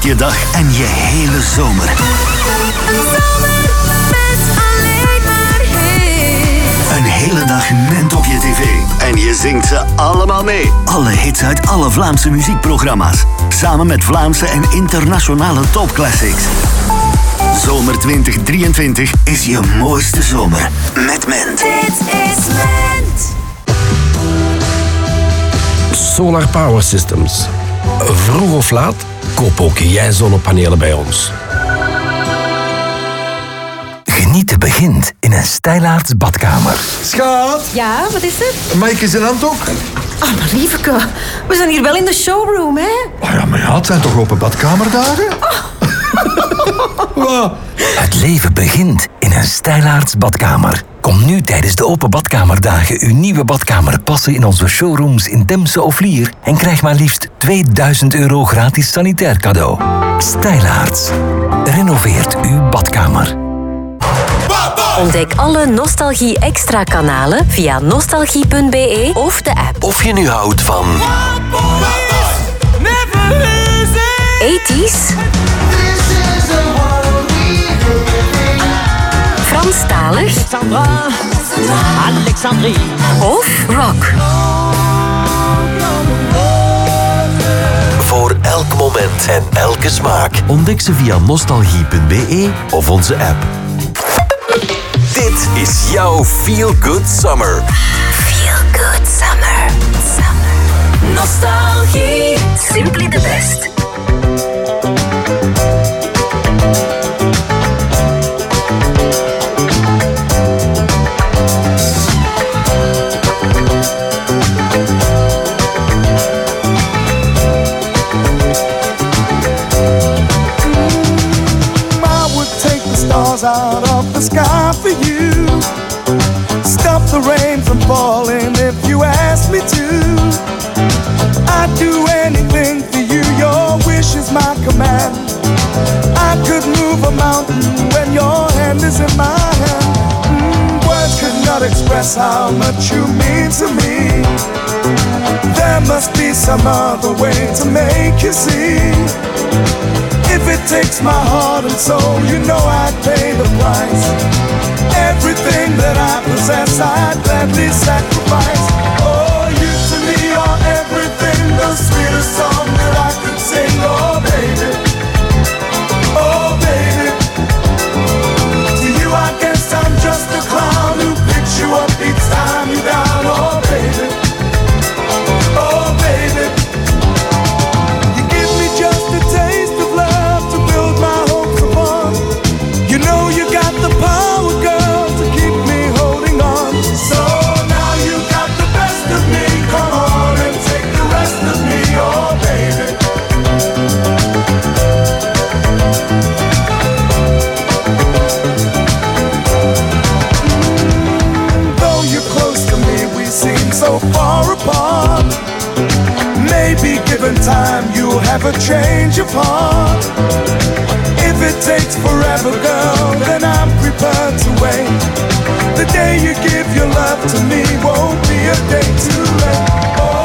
verandert je dag en je hele zomer. Een hele dag Ment op je tv. En je zingt ze allemaal mee. Alle hits uit alle Vlaamse muziekprogramma's. Samen met Vlaamse en internationale topclassics. Zomer 2023 is je mooiste zomer. Met Ment. Dit is Ment. Solar Power Systems. Vroeg of laat, koop ook jij zonnepanelen bij ons. Genieten begint in een stijlaarts badkamer. Schat, Ja, wat is er? mag ik eens een handdoek? Ah, maar lieveke, we zijn hier wel in de showroom, hè? Oh ja, maar ja, het zijn toch open badkamerdagen? Wat? Het leven begint in een stijlaarts badkamer. Kom nu tijdens de open badkamerdagen uw nieuwe badkamer passen in onze showrooms in Temse of Lier en krijg maar liefst 2000 euro gratis sanitair cadeau. Stijlaarts. Renoveert uw badkamer. Ontdek alle Nostalgie Extra kanalen via nostalgie.be of de app. Of je nu houdt van 80s, Franstalig Alexandrie. of rock. elk moment en elke smaak. Ontdek ze via nostalgie.be of onze app. Dit is jouw Feel Good Summer. Feel Good Summer. summer. Nostalgie. Simply the best. is in my hand. Mm, words cannot express how much you mean to me. There must be some other way to make you see. If it takes my heart and soul, you know I'd pay the price. Everything that I possess, I'd gladly sacrifice. Oh, you to me are everything, the sweetest song that I could sing. Oh, baby. given time, you'll have a change of heart. If it takes forever, girl, then I'm prepared to wait. The day you give your love to me won't be a day too late. Oh.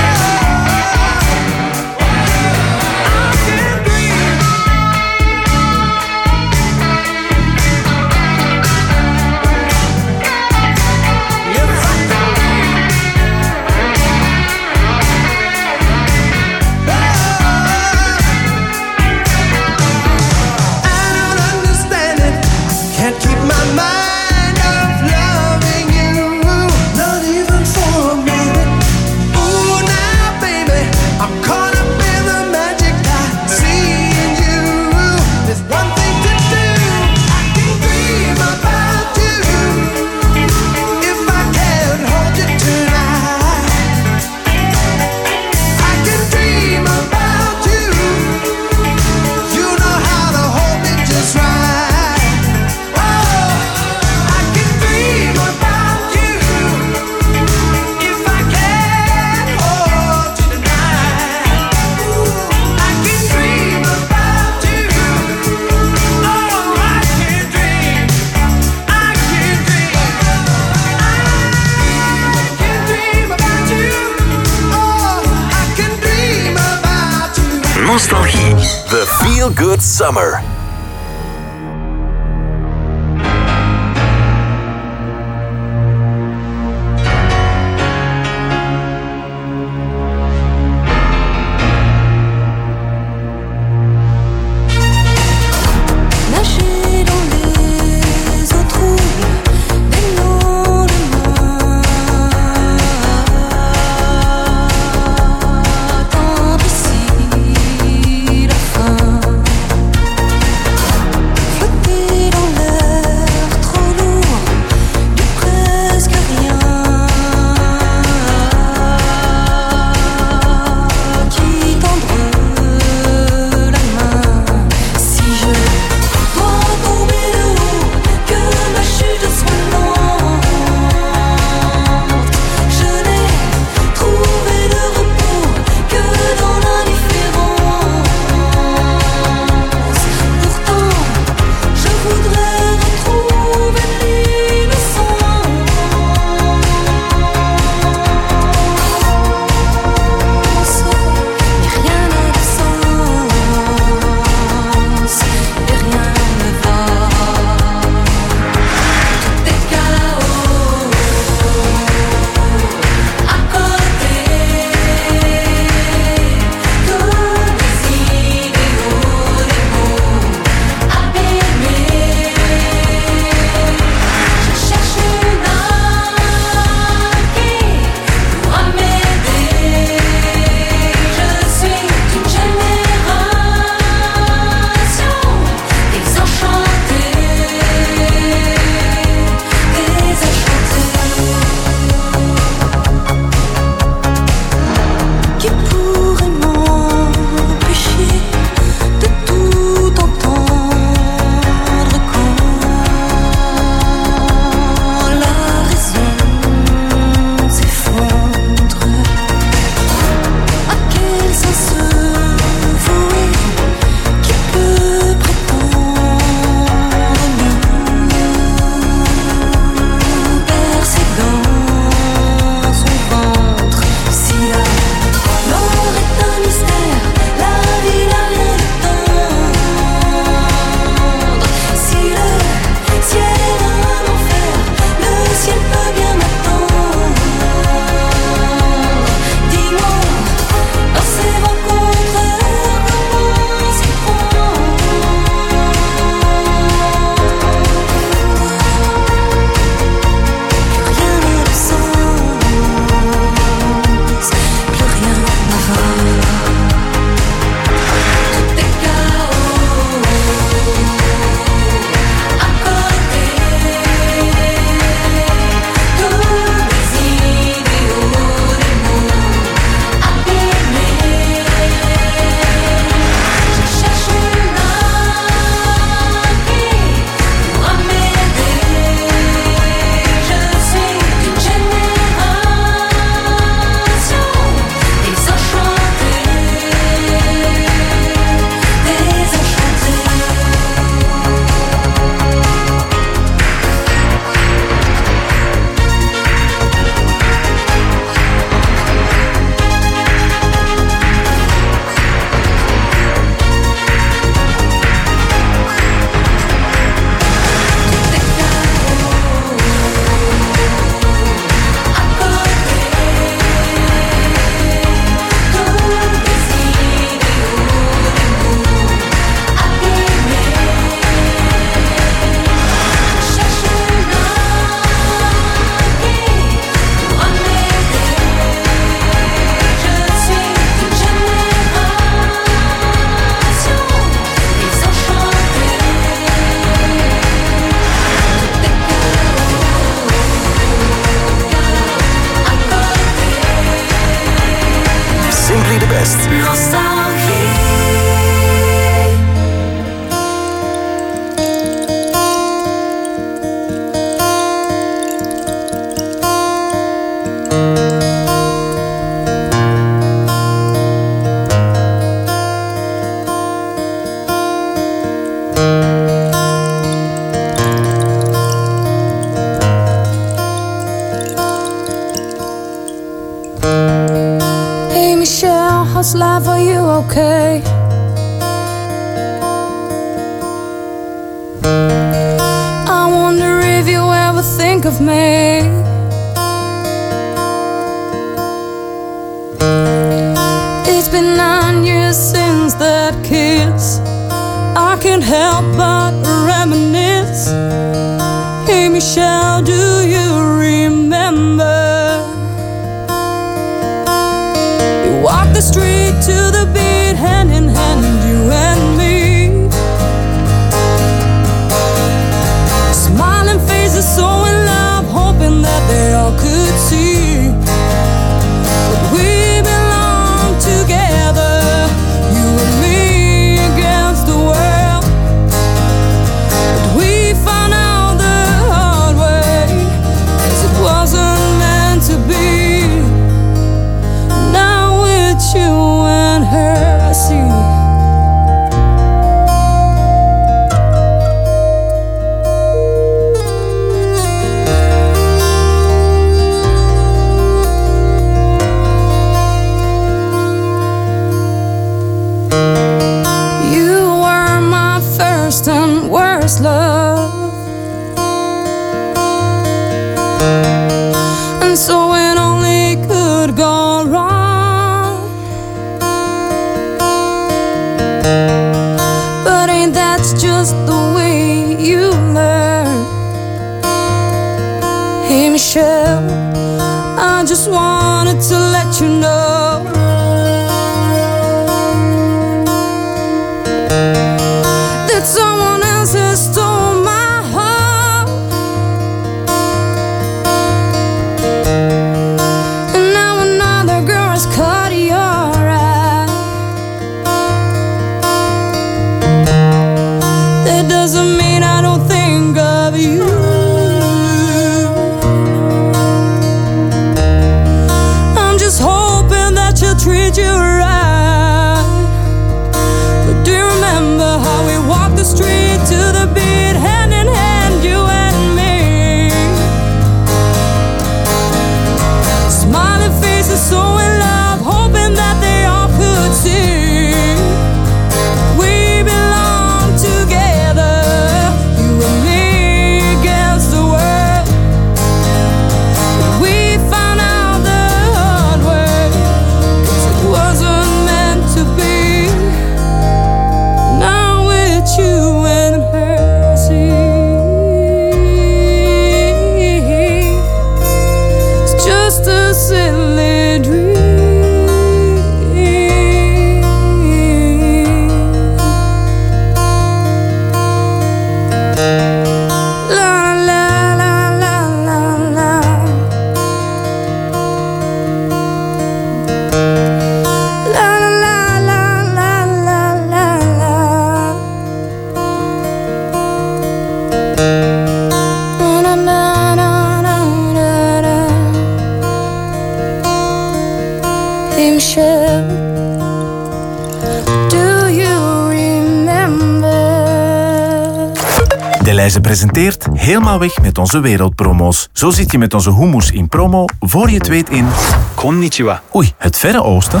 Leize presenteert Helemaal weg met onze wereldpromo's. Zo zit je met onze hummus in promo voor je het weet in... Konnichiwa. Oei, het Verre Oosten?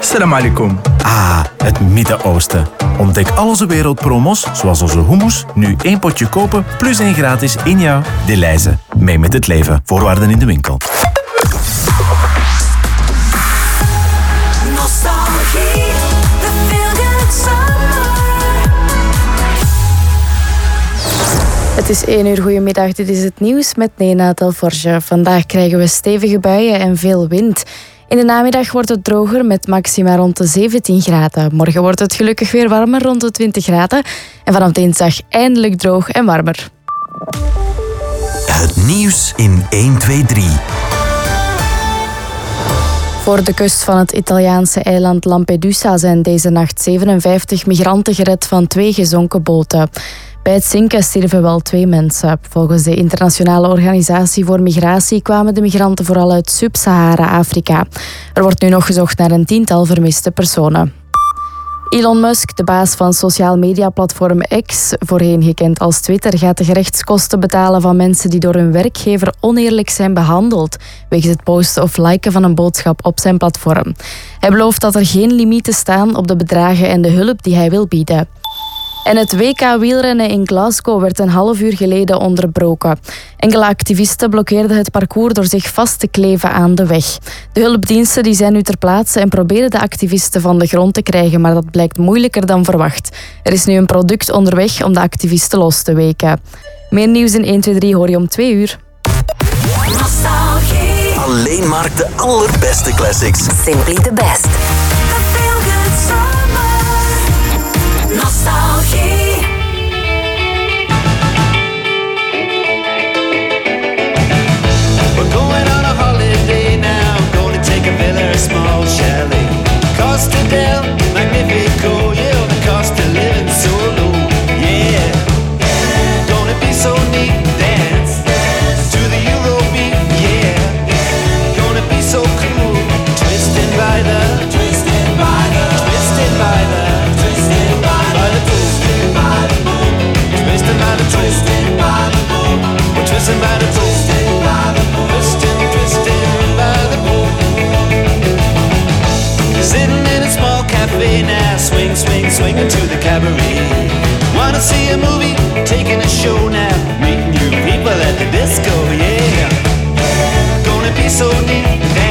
Salam alaikum. Ah, het Midden-Oosten. Ontdek al onze wereldpromos, zoals onze hummus, nu één potje kopen plus één gratis in jouw De Leize. Mee met het leven. Voorwaarden in de winkel. Het is 1 uur, goedemiddag. Dit is het nieuws met Nena Telforge. Vandaag krijgen we stevige buien en veel wind. In de namiddag wordt het droger met maxima rond de 17 graden. Morgen wordt het gelukkig weer warmer rond de 20 graden. En vanaf dinsdag eindelijk droog en warmer. Het nieuws in 1, 2, 3. Voor de kust van het Italiaanse eiland Lampedusa zijn deze nacht 57 migranten gered van twee gezonken boten. Bij het zinken stierven wel twee mensen. Volgens de Internationale Organisatie voor Migratie kwamen de migranten vooral uit Sub-Sahara-Afrika. Er wordt nu nog gezocht naar een tiental vermiste personen. Elon Musk, de baas van sociaal mediaplatform X, voorheen gekend als Twitter, gaat de gerechtskosten betalen van mensen die door hun werkgever oneerlijk zijn behandeld, wegens het posten of liken van een boodschap op zijn platform. Hij belooft dat er geen limieten staan op de bedragen en de hulp die hij wil bieden. En het WK wielrennen in Glasgow werd een half uur geleden onderbroken. Enkele activisten blokkeerden het parcours door zich vast te kleven aan de weg. De hulpdiensten die zijn nu ter plaatse en proberen de activisten van de grond te krijgen, maar dat blijkt moeilijker dan verwacht. Er is nu een product onderweg om de activisten los te weken. Meer nieuws in 1, 2, 3 hoor je om 2 uur. Alleen maar de allerbeste classics. Simply the best. We're going on a holiday now. Going to take a villa, a small chalet. Costa del Magnifico. twisting by the pole. Twisting, twisting by the pole. Sitting in a small cafe now, swing, swing, swinging to the cabaret. Wanna see a movie? Taking a show now, meeting new people at the disco, yeah. Gonna be so neat.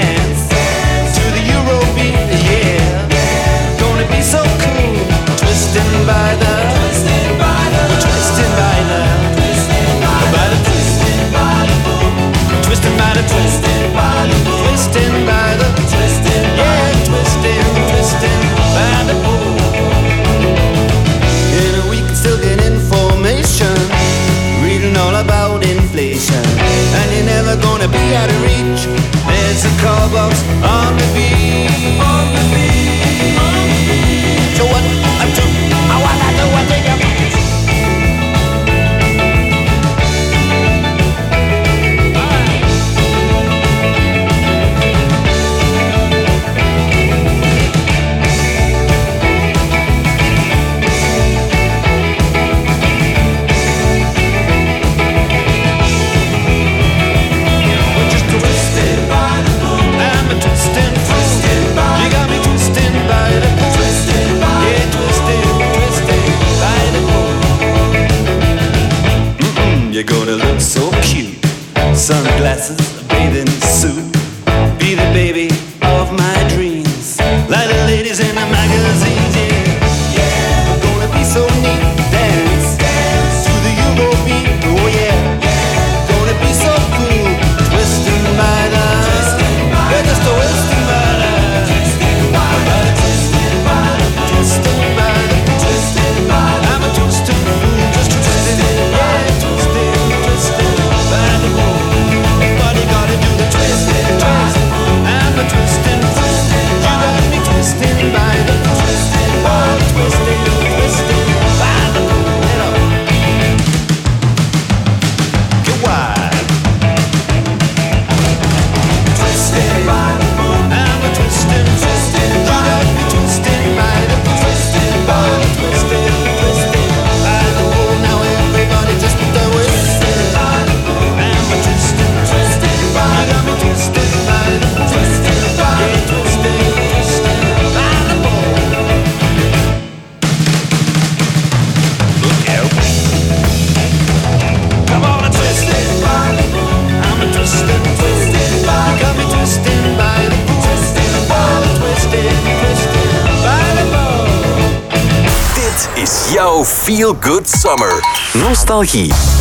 feel good summer. Nostalgie.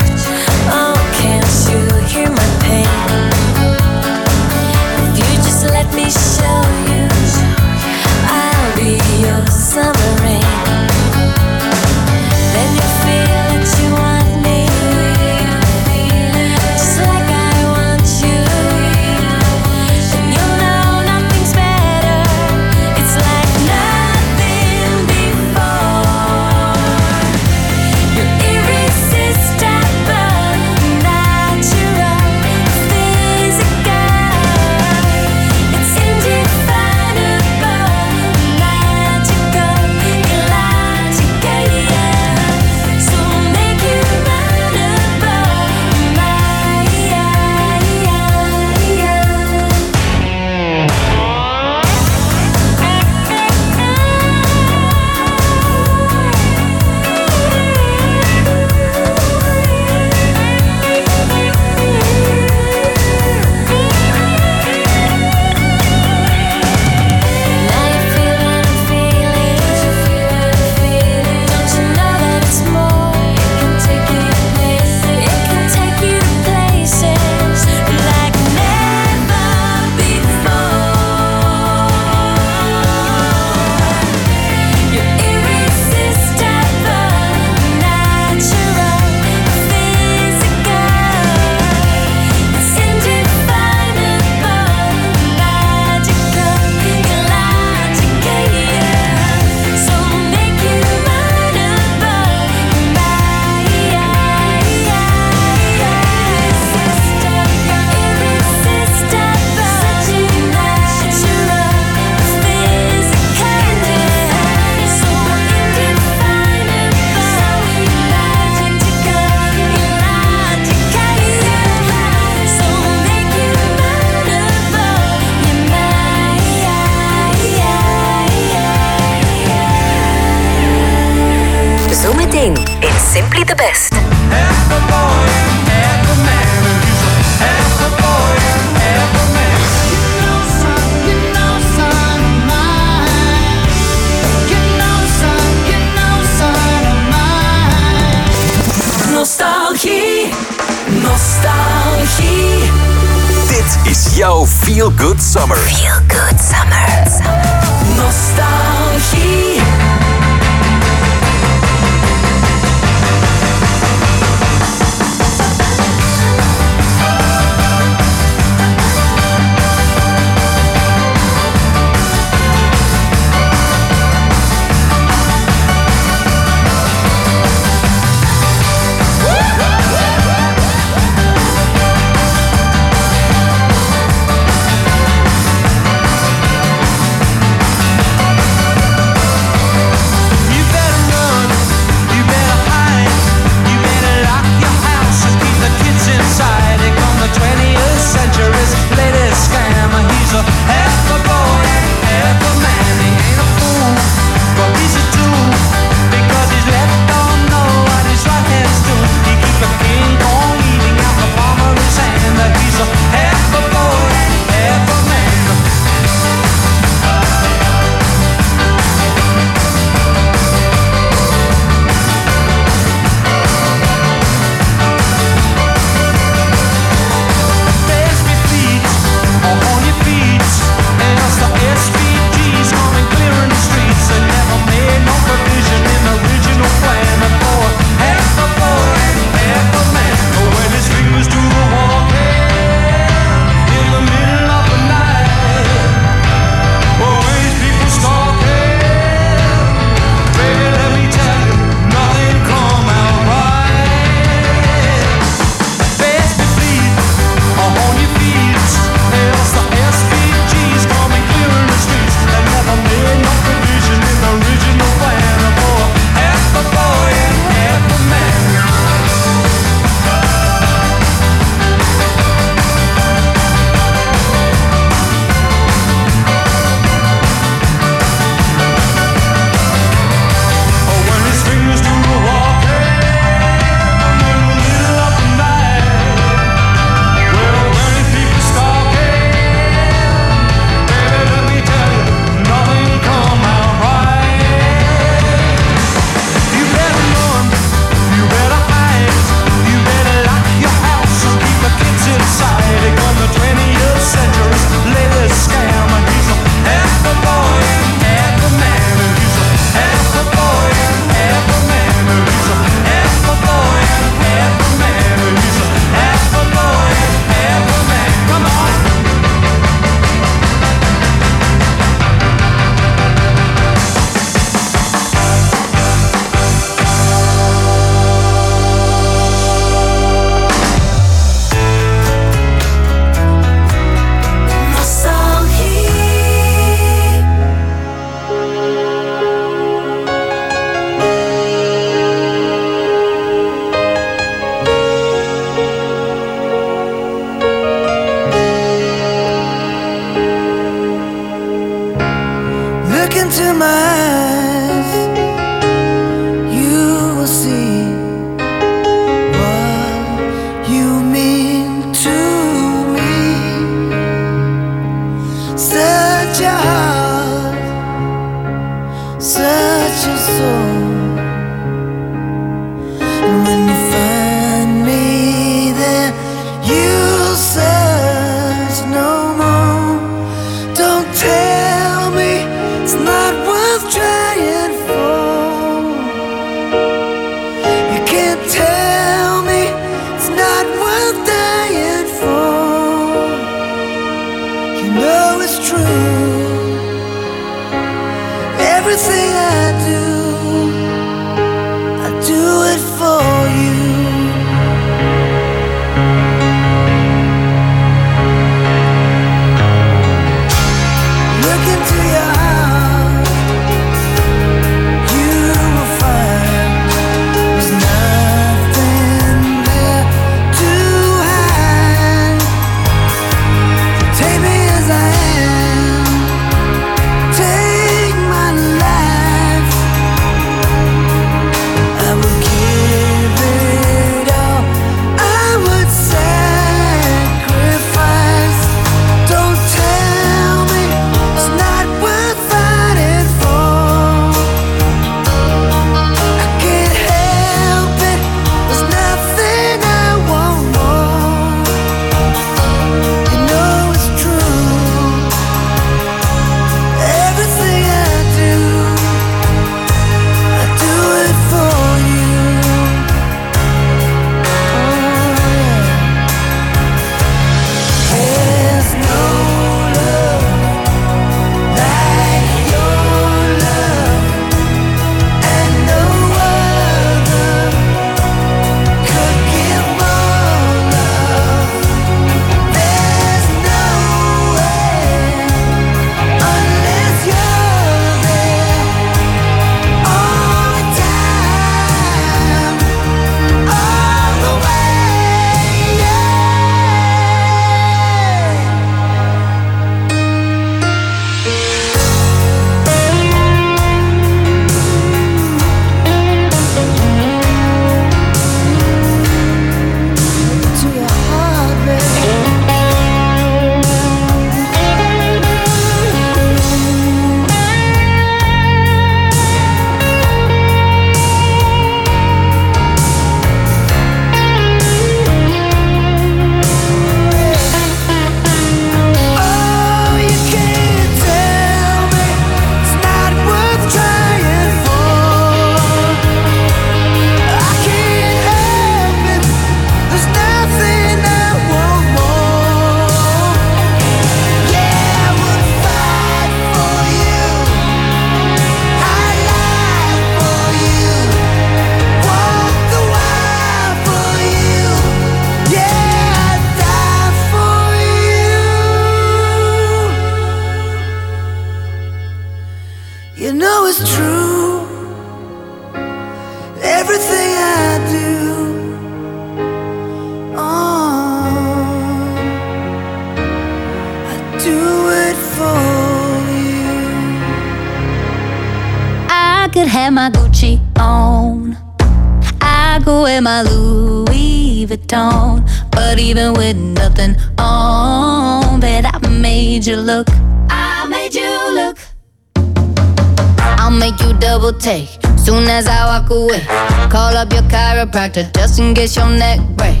chiropractor just in case your neck break.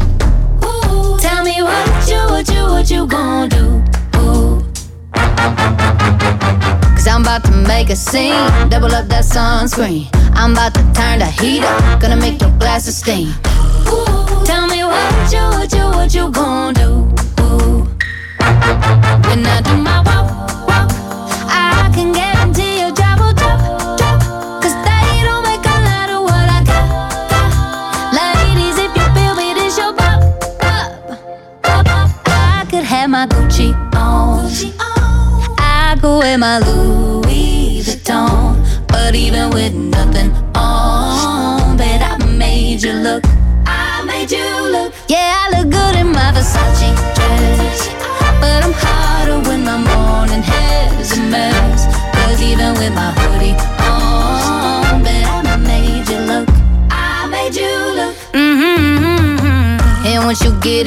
Ooh, tell me what you, what you, what you gon' do? Ooh. Cause I'm about to make a scene, double up that sunscreen. I'm about to turn the heat up, gonna make your glasses steam. Ooh, tell me what you, what you, what you gon' do? Ooh. When I do my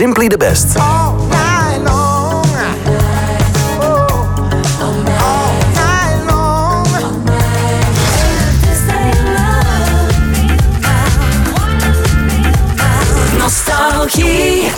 Simply the Best. Nostalgie.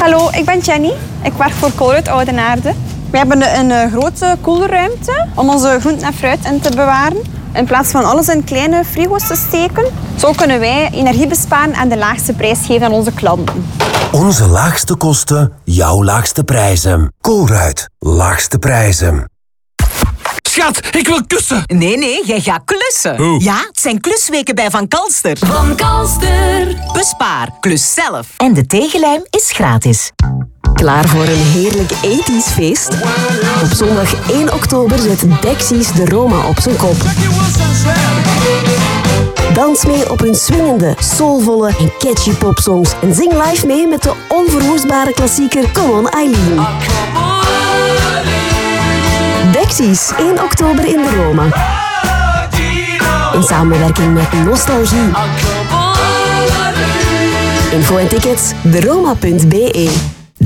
Hallo, ik ben Jenny. Ik werk voor Colruyt Oudenaarde. We hebben een eh, grote koelruimte om onze groenten en fruit in te bewaren. In plaats van alles in kleine frigo's te steken, zo kunnen wij energie besparen en de laagste prijs geven aan onze klanten. Onze laagste kosten, jouw laagste prijzen. Colruyt, laagste prijzen. Schat, ik wil kussen. Nee, nee, jij gaat klussen. Hoe? Ja, het zijn klusweken bij Van Kalster. Van Kalster. Bespaar, klus zelf. En de tegenlijm is gratis. Klaar voor een heerlijk 80s feest? Op zondag 1 oktober zet Dexys de Roma op zijn kop. Dans mee op hun swingende, soulvolle en catchy popsongs. En zing live mee met de onverwoestbare klassieker Come On Eileen. Dexys, 1 oktober in de Roma. In samenwerking met Nostalgie. Info en tickets, deroma.be.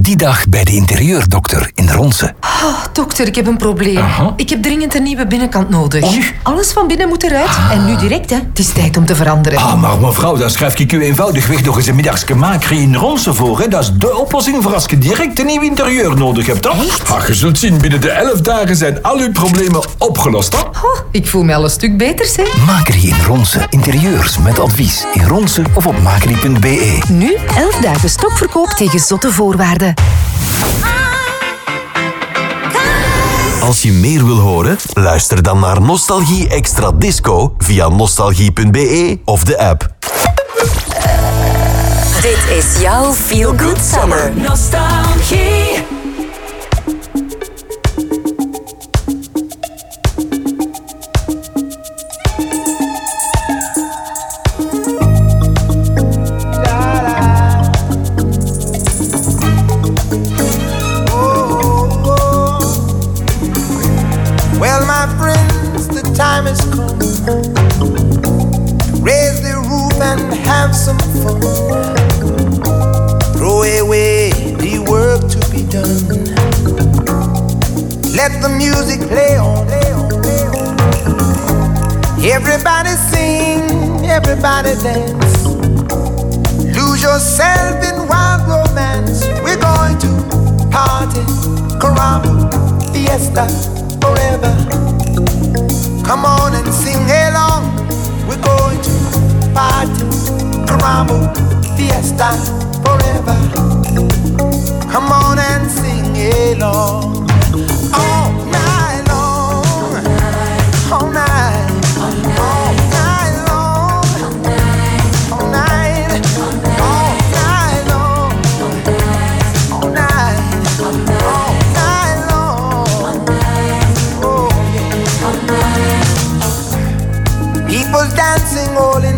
Die dag bij de interieurdokter in Ronse. Oh, dokter, ik heb een probleem. Ik heb dringend een nieuwe binnenkant nodig. Alles van binnen moet eruit. En nu direct, hè. Het is tijd om te veranderen. Ah, maar mevrouw, daar schrijf ik u eenvoudigweg nog eens een middagsje makri in Ronse voor. Hè. Dat is de oplossing voor als je direct een nieuw interieur nodig hebt. Toch? Echt? Ah, je zult zien, binnen de elf dagen zijn al uw problemen opgelost. Hè? Oh, ik voel me al een stuk beter, zeg. Makri in Ronse. Interieurs met advies in Ronse of op makri.be. Nu 11 dagen stokverkoop tegen zotte voorwaarden. Als je meer wil horen, luister dan naar Nostalgie Extra Disco via nostalgie.be of de app. Dit is jouw Feel Good Summer. Nostalgie. Have some fun. Throw away the work to be done. Let the music play on. Everybody sing, everybody dance. Lose yourself in wild romance. We're going to party, caramba, fiesta, forever. Come on and sing along. We're going to party, caramba, fiesta, forever. Come on and sing along. All night long. All night. All night long. All night. All night long. All night. All night long. Oh. People dancing all in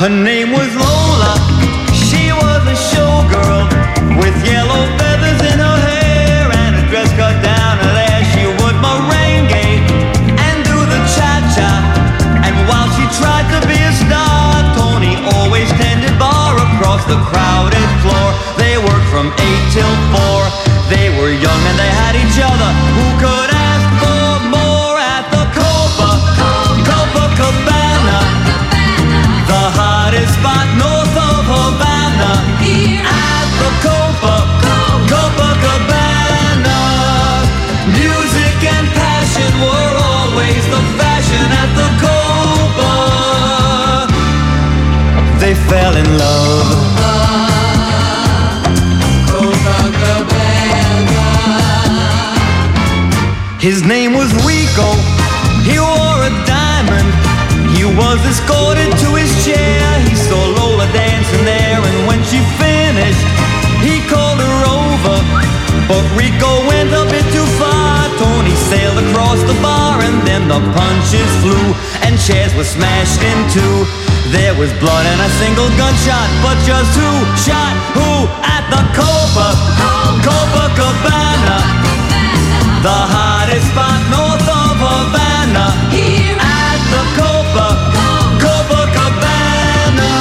Her name was Lola. She was a showgirl with yellow feathers in her hair and a dress cut down her there. She would merengue and do the cha-cha. And while she tried to be a star, Tony always tended bar across the crowded floor. They worked from eight till four. They were young. fell in love. His name was Rico. He wore a diamond. He was escorted to his chair. He saw Lola dancing there, and when she finished, he called her over. But Rico went a bit too far. Tony sailed across the bar, and then the punches flew, and chairs were smashed in two. There was blood and a single gunshot, but just who shot who at the Copa, Copacabana, the hottest spot north of Havana. Here at the Copa, Copacabana,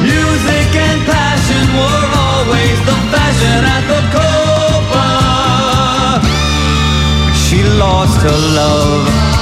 music and passion were always the fashion at the Copa. She lost her love.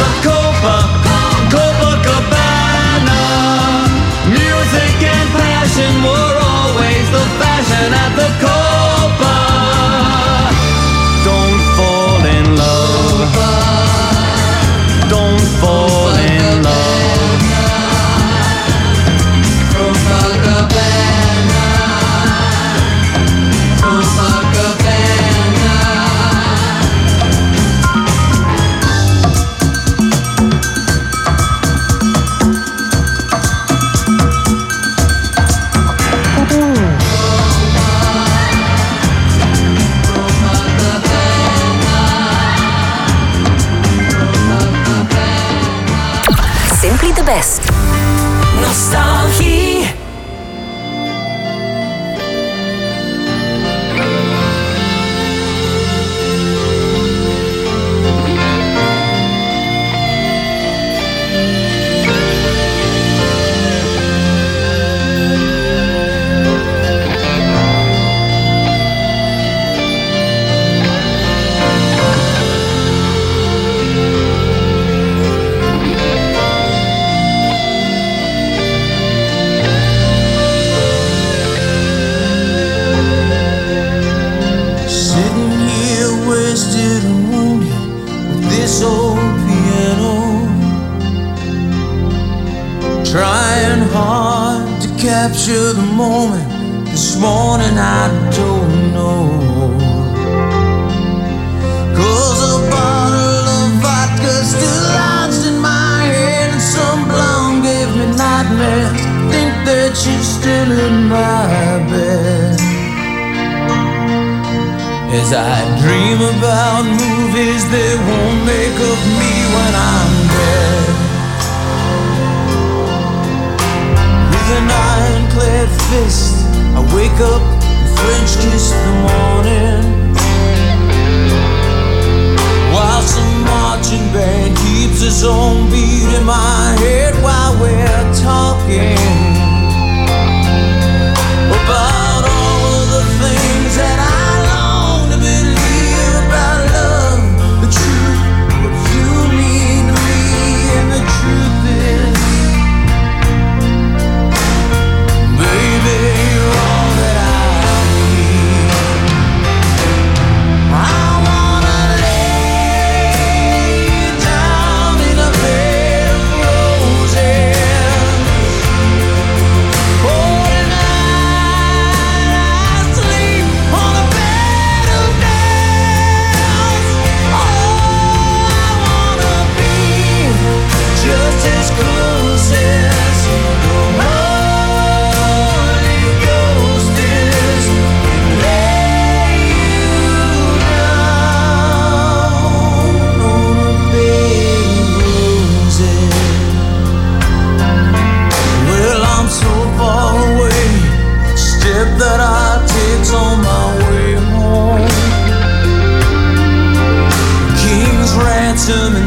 The copa, Copacabana. Music and passion were always the fashion at the.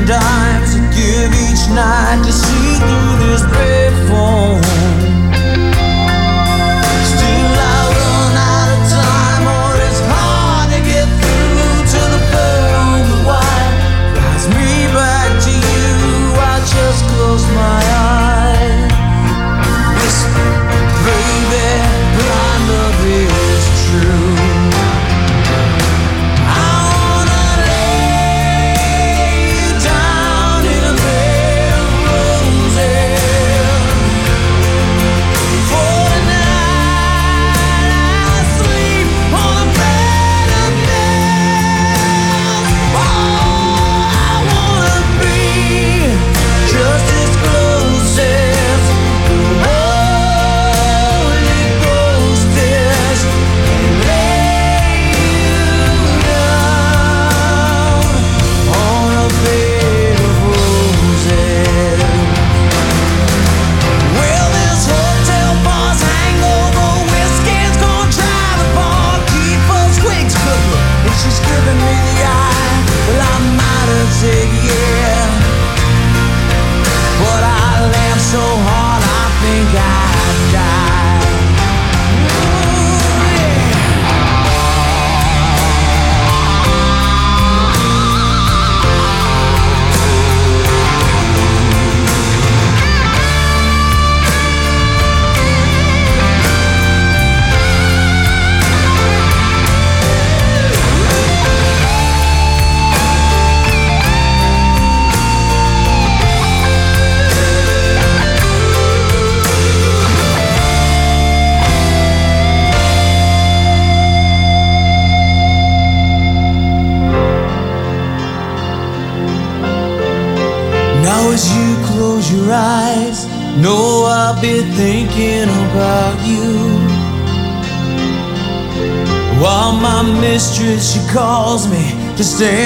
dimes I give each night to see through this bed. Just stay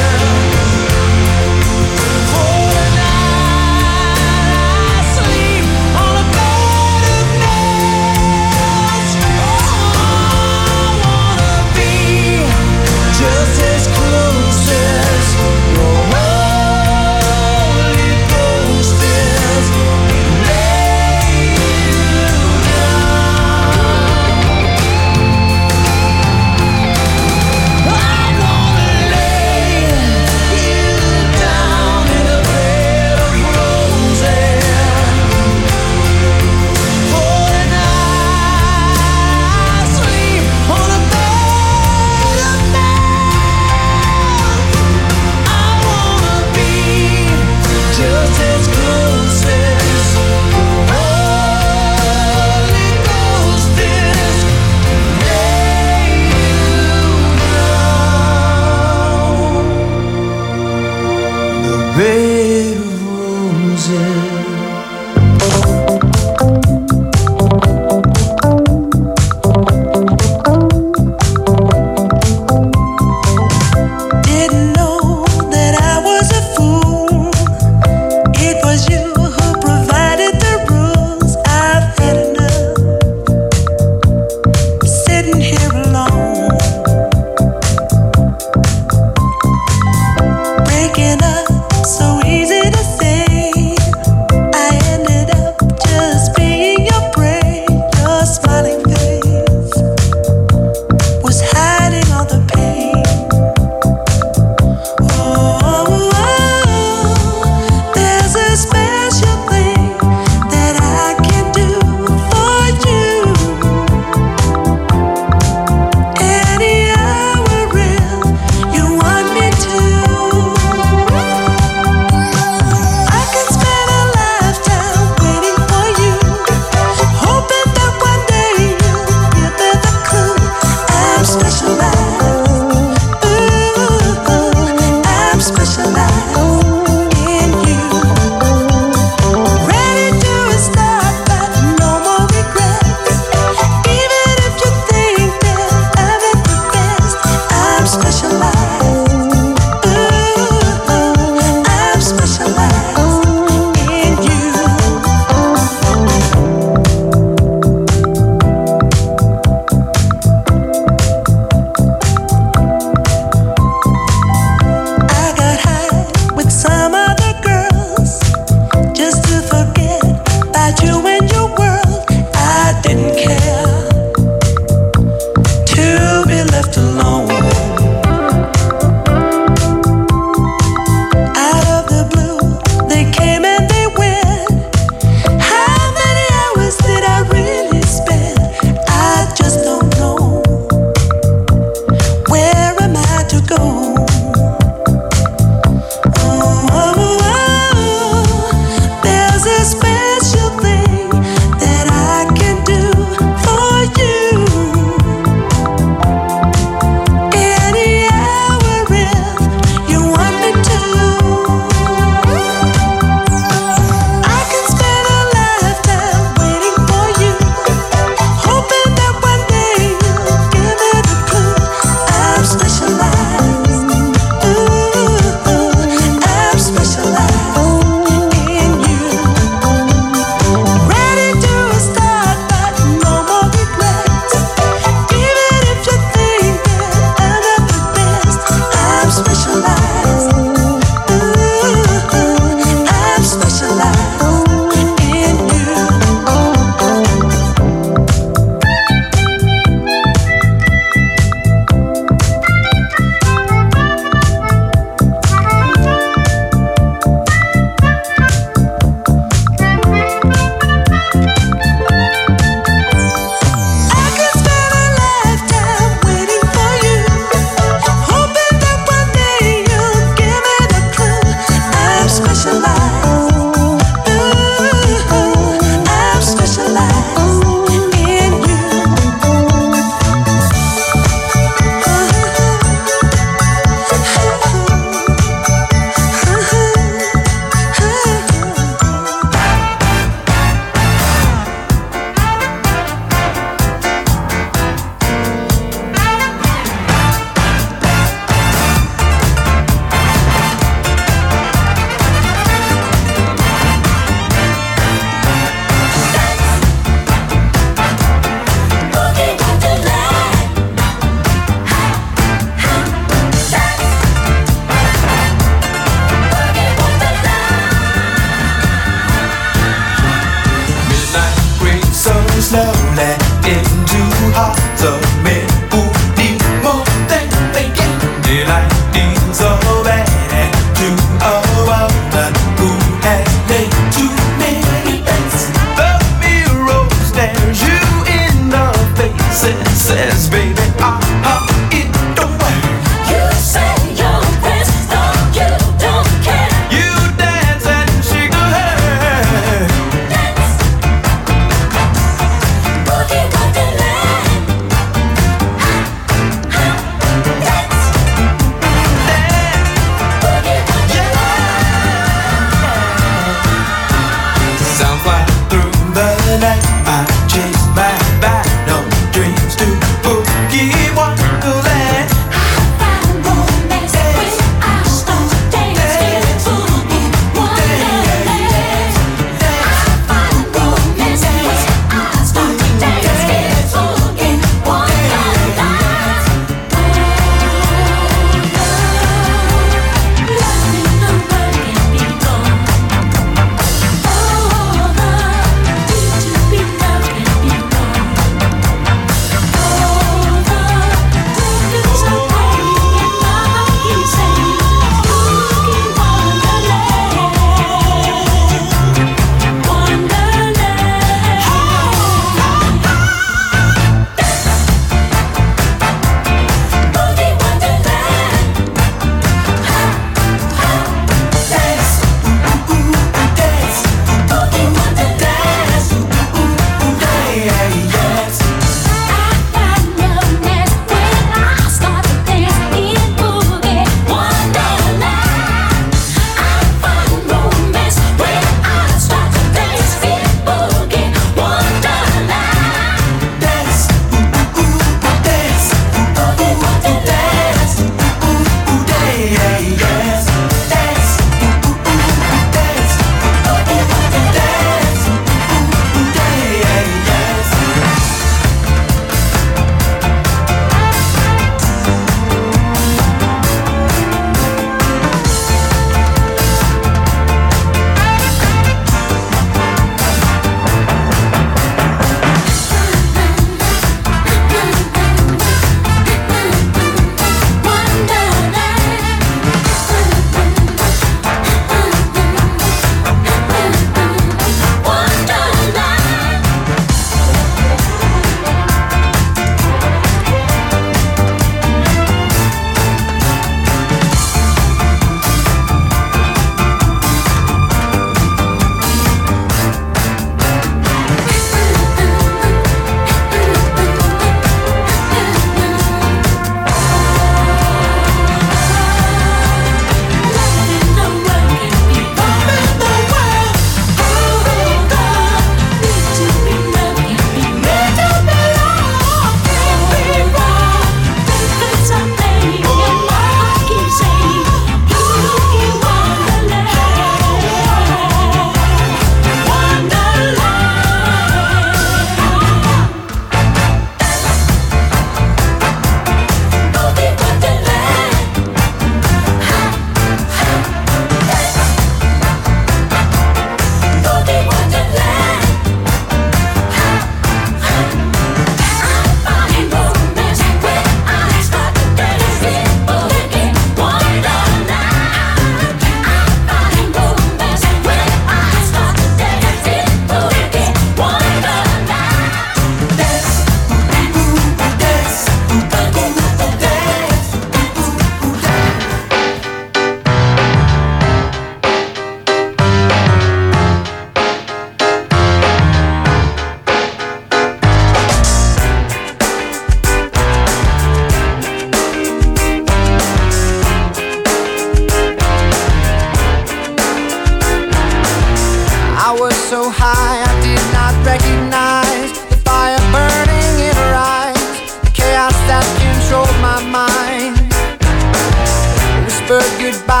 goodbye,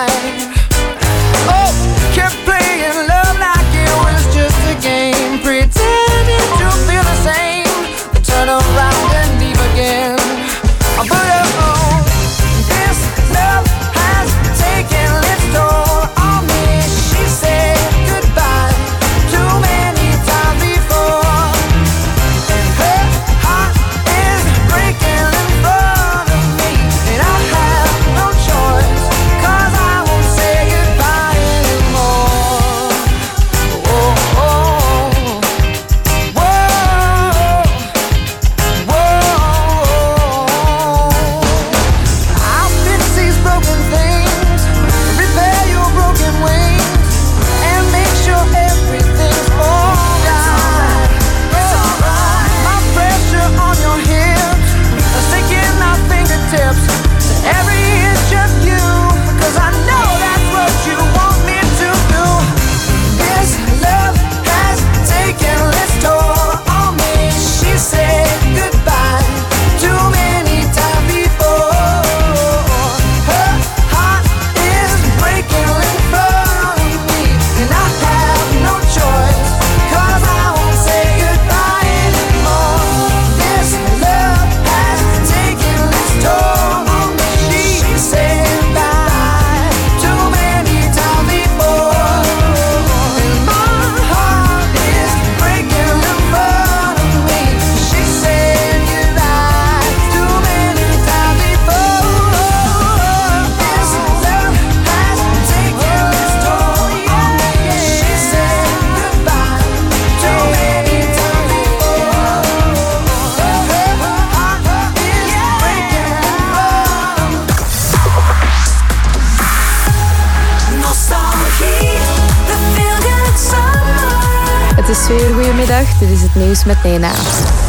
Met Nena.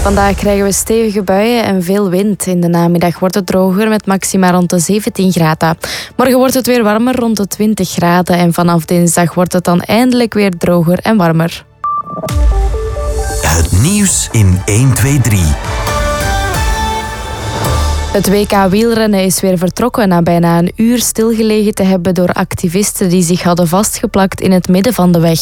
Vandaag krijgen we stevige buien en veel wind. In de namiddag wordt het droger met maxima rond de 17 graden. Morgen wordt het weer warmer rond de 20 graden en vanaf dinsdag wordt het dan eindelijk weer droger en warmer. Het nieuws in 1, 2, 3. Het WK wielrennen is weer vertrokken na bijna een uur stilgelegen te hebben door activisten die zich hadden vastgeplakt in het midden van de weg.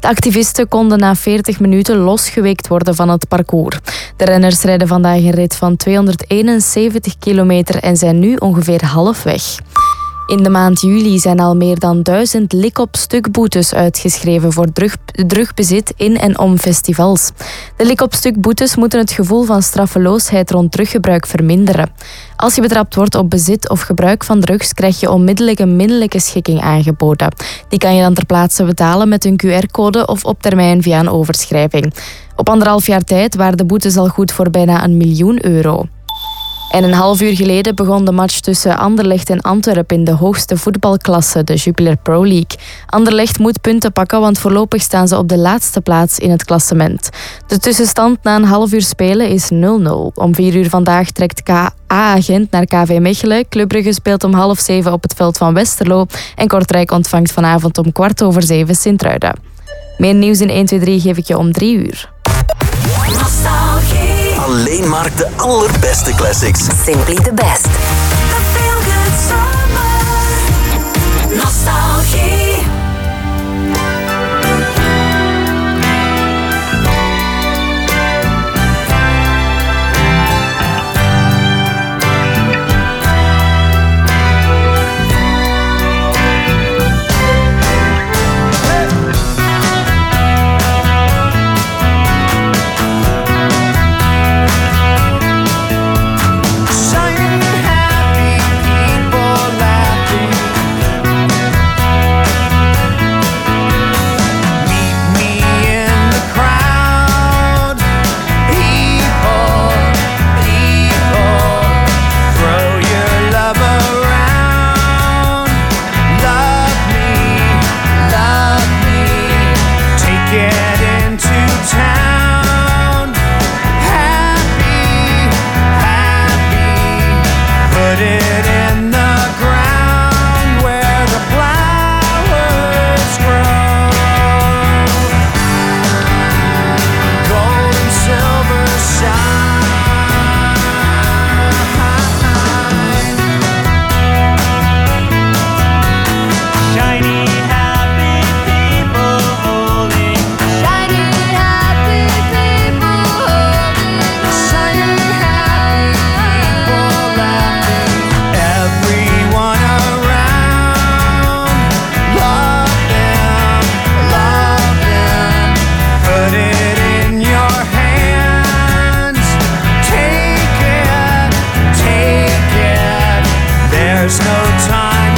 De activisten konden na 40 minuten losgeweekt worden van het parcours. De renners rijden vandaag een rit van 271 kilometer en zijn nu ongeveer halfweg. In de maand juli zijn al meer dan duizend lik-op-stuk-boetes uitgeschreven voor drug, drugbezit in en om festivals. De lik-op-stuk-boetes moeten het gevoel van straffeloosheid rond druggebruik verminderen. Als je betrapt wordt op bezit of gebruik van drugs, krijg je onmiddellijk een middelijke schikking aangeboden. Die kan je dan ter plaatse betalen met een QR-code of op termijn via een overschrijving. Op anderhalf jaar tijd waren de boetes al goed voor bijna een miljoen euro. En een half uur geleden begon de match tussen Anderlecht en Antwerpen in de hoogste voetbalklasse, de Jupiler Pro League. Anderlecht moet punten pakken, want voorlopig staan ze op de laatste plaats in het klassement. De tussenstand na een half uur spelen is 0-0. Om vier uur vandaag trekt KA-agent naar KV Mechelen. Club Brugge speelt om half zeven op het veld van Westerlo. En Kortrijk ontvangt vanavond om kwart over zeven Sint-Truiden. Meer nieuws in 1, 2, 3 geef ik je om drie uur. Alleen maar de allerbeste classics. Simply the best. no time.